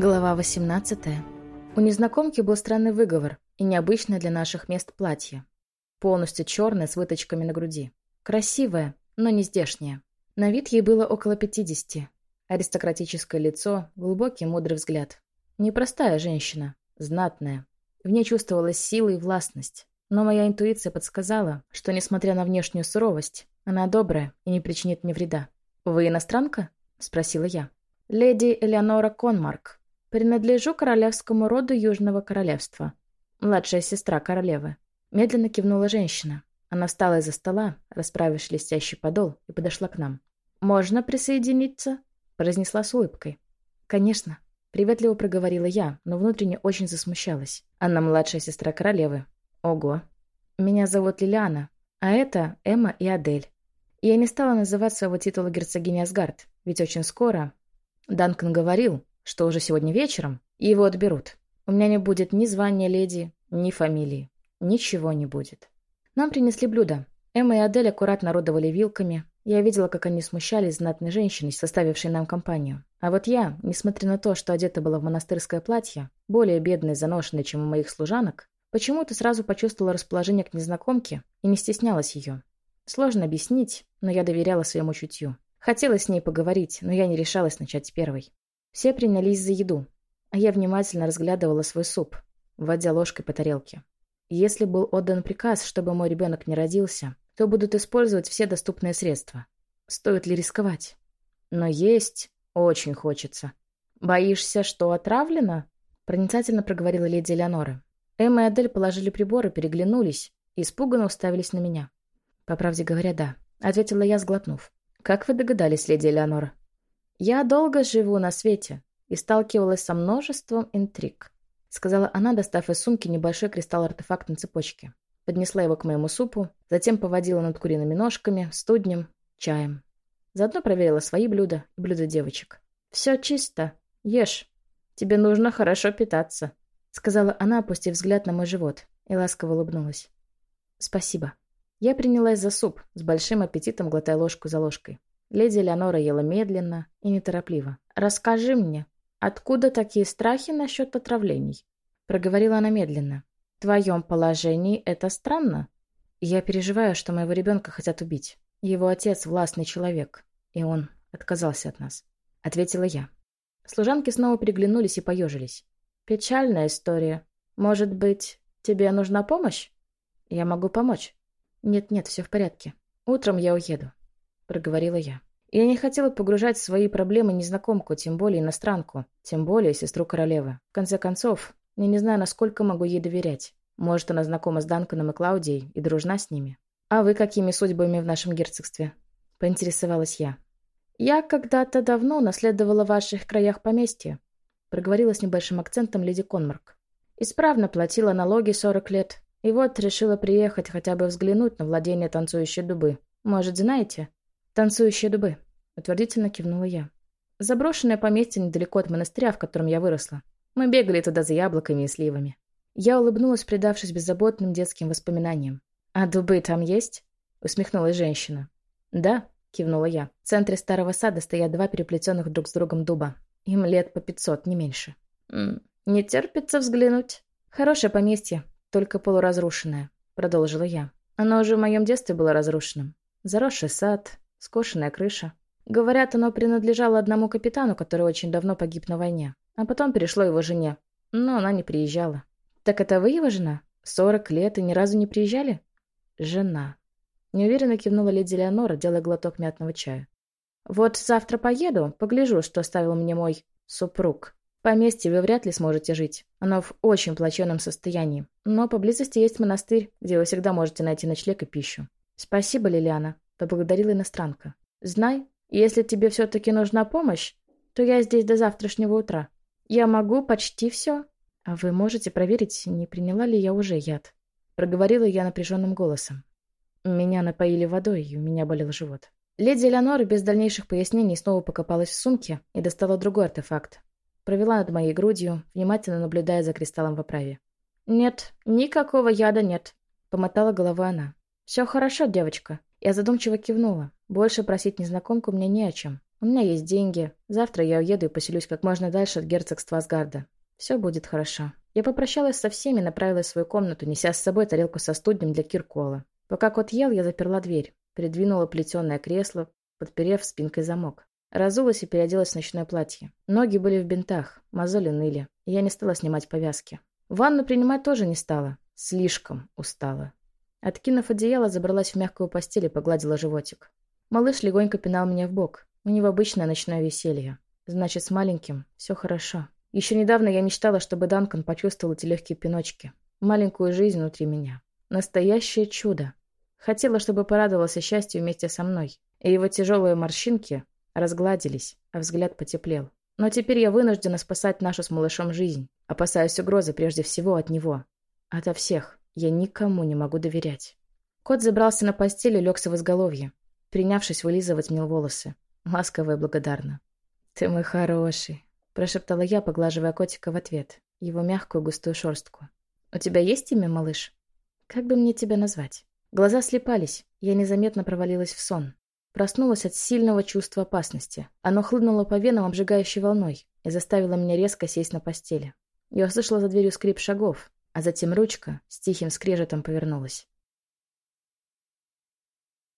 Глава 18. У незнакомки был странный выговор и необычное для наших мест платье. Полностью черное с выточками на груди. Красивое, но не здешнее. На вид ей было около 50. Аристократическое лицо, глубокий мудрый взгляд. Непростая женщина, знатная. В ней чувствовалась сила и властность. Но моя интуиция подсказала, что, несмотря на внешнюю суровость, она добрая и не причинит мне вреда. «Вы иностранка?» – спросила я. «Леди Элеонора Конмарк», Принадлежу королевскому роду Южного Королевства. Младшая сестра королевы. Медленно кивнула женщина. Она встала из-за стола, расправив шелестящий подол, и подошла к нам. «Можно присоединиться?» – произнесла с улыбкой. «Конечно», – приветливо проговорила я, но внутренне очень засмущалась. Она младшая сестра королевы. Ого. Меня зовут Лилиана, а это Эмма и Адель. Я не стала называть своего титула герцогини Асгард, ведь очень скоро... Данкан говорил, что уже сегодня вечером его отберут. У меня не будет ни звания леди, ни фамилии. Ничего не будет. Нам принесли блюда. Эмма и Адель аккуратно орудовали вилками. Я видела, как они смущались знатной женщиной, составившей нам компанию. А вот я, несмотря на то, что одета была в монастырское платье, более бедной и заношенной, чем у моих служанок, почему-то сразу почувствовала расположение к незнакомке и не стеснялась ее. Сложно объяснить, но я доверяла своему чутью. Хотела с ней поговорить, но я не решалась начать первой. Все принялись за еду, а я внимательно разглядывала свой суп, вводя ложкой по тарелке. Если был отдан приказ, чтобы мой ребенок не родился, то будут использовать все доступные средства. Стоит ли рисковать? Но есть очень хочется. «Боишься, что отравлено?» Проницательно проговорила леди Элеонора. Эмма и Адель положили приборы, переглянулись и испуганно уставились на меня. «По правде говоря, да», — ответила я, сглотнув. «Как вы догадались, леди Элеонора?» «Я долго живу на свете и сталкивалась со множеством интриг», сказала она, достав из сумки небольшой кристалл-артефакт на цепочке. Поднесла его к моему супу, затем поводила над куриными ножками, студнем, чаем. Заодно проверила свои блюда и блюда девочек. «Все чисто. Ешь. Тебе нужно хорошо питаться», сказала она, опустив взгляд на мой живот, и ласково улыбнулась. «Спасибо». Я принялась за суп, с большим аппетитом глотая ложку за ложкой. Леди Леонора ела медленно и неторопливо. «Расскажи мне, откуда такие страхи насчет отравлений?» Проговорила она медленно. «В твоем положении это странно. Я переживаю, что моего ребенка хотят убить. Его отец – властный человек, и он отказался от нас», – ответила я. Служанки снова переглянулись и поежились. «Печальная история. Может быть, тебе нужна помощь?» «Я могу помочь». «Нет-нет, все в порядке. Утром я уеду проговорила я. Я не хотела погружать свои проблемы незнакомку, тем более иностранку, тем более сестру королевы. В конце концов, я не знаю, насколько могу ей доверять. Может, она знакома с Данканом и Клаудией и дружна с ними. «А вы какими судьбами в нашем герцогстве?» – поинтересовалась я. «Я когда-то давно наследовала в ваших краях поместье», – проговорила с небольшим акцентом леди Конмарк. «Исправно платила налоги сорок лет, и вот решила приехать хотя бы взглянуть на владение танцующей дубы. Может, знаете?» «Танцующие дубы», — утвердительно кивнула я. «Заброшенное поместье недалеко от монастыря, в котором я выросла. Мы бегали туда за яблоками и сливами». Я улыбнулась, предавшись беззаботным детским воспоминаниям. «А дубы там есть?» — усмехнулась женщина. «Да», — кивнула я. В центре старого сада стоят два переплетенных друг с другом дуба. Им лет по пятьсот, не меньше. «М -м, «Не терпится взглянуть?» «Хорошее поместье, только полуразрушенное», — продолжила я. «Оно уже в моем детстве было разрушенным. Заросший сад, скошенная крыша. Говорят, оно принадлежало одному капитану, который очень давно погиб на войне. А потом перешло его жене. Но она не приезжала. «Так это вы его жена? Сорок лет и ни разу не приезжали?» «Жена». Неуверенно кивнула леди Леонора, делая глоток мятного чая. «Вот завтра поеду, погляжу, что оставил мне мой супруг. В поместье вы вряд ли сможете жить. Оно в очень плачевном состоянии. Но поблизости есть монастырь, где вы всегда можете найти ночлег и пищу. Спасибо, Лилиана поблагодарила иностранка. «Знай, если тебе все-таки нужна помощь, то я здесь до завтрашнего утра. Я могу почти все. А вы можете проверить, не приняла ли я уже яд?» Проговорила я напряженным голосом. Меня напоили водой, и у меня болел живот. Леди Элеонора без дальнейших пояснений снова покопалась в сумке и достала другой артефакт. Провела над моей грудью, внимательно наблюдая за кристаллом в оправе. «Нет, никакого яда нет», — помотала головой она. «Все хорошо, девочка. Я задумчиво кивнула. Больше просить незнакомку мне не о чем. У меня есть деньги. Завтра я уеду и поселюсь как можно дальше от герцогства Асгарда. Все будет хорошо. Я попрощалась со всеми и направилась в свою комнату, неся с собой тарелку со студнем для Киркола. Пока кот ел, я заперла дверь, передвинула плетеное кресло, подперев спинкой замок. Разулась и переоделась в ночное платье. Ноги были в бинтах, мозоли ныли, я не стала снимать повязки. Ванну принимать тоже не стала. Слишком устала. Откинув одеяло, забралась в мягкую постель и погладила животик. Малыш легонько пинал меня в бок. У него обычное ночное веселье. Значит, с маленьким все хорошо. Еще недавно я мечтала, чтобы Данкан почувствовал эти легкие пиночки. Маленькую жизнь внутри меня. Настоящее чудо. Хотела, чтобы порадовался счастью вместе со мной. И его тяжелые морщинки разгладились, а взгляд потеплел. Но теперь я вынуждена спасать нашу с малышом жизнь. Опасаюсь угрозы прежде всего от него. Ото всех. Я никому не могу доверять. Кот забрался на постель и легся в изголовье, принявшись вылизывать мне волосы. Ласково и благодарно. «Ты мой хороший», прошептала я, поглаживая котика в ответ, его мягкую густую шерстку. «У тебя есть имя, малыш? Как бы мне тебя назвать?» Глаза слепались, я незаметно провалилась в сон. Проснулась от сильного чувства опасности. Оно хлынуло по венам обжигающей волной и заставило меня резко сесть на постели. Я услышала за дверью скрип шагов, а затем ручка с тихим скрежетом повернулась.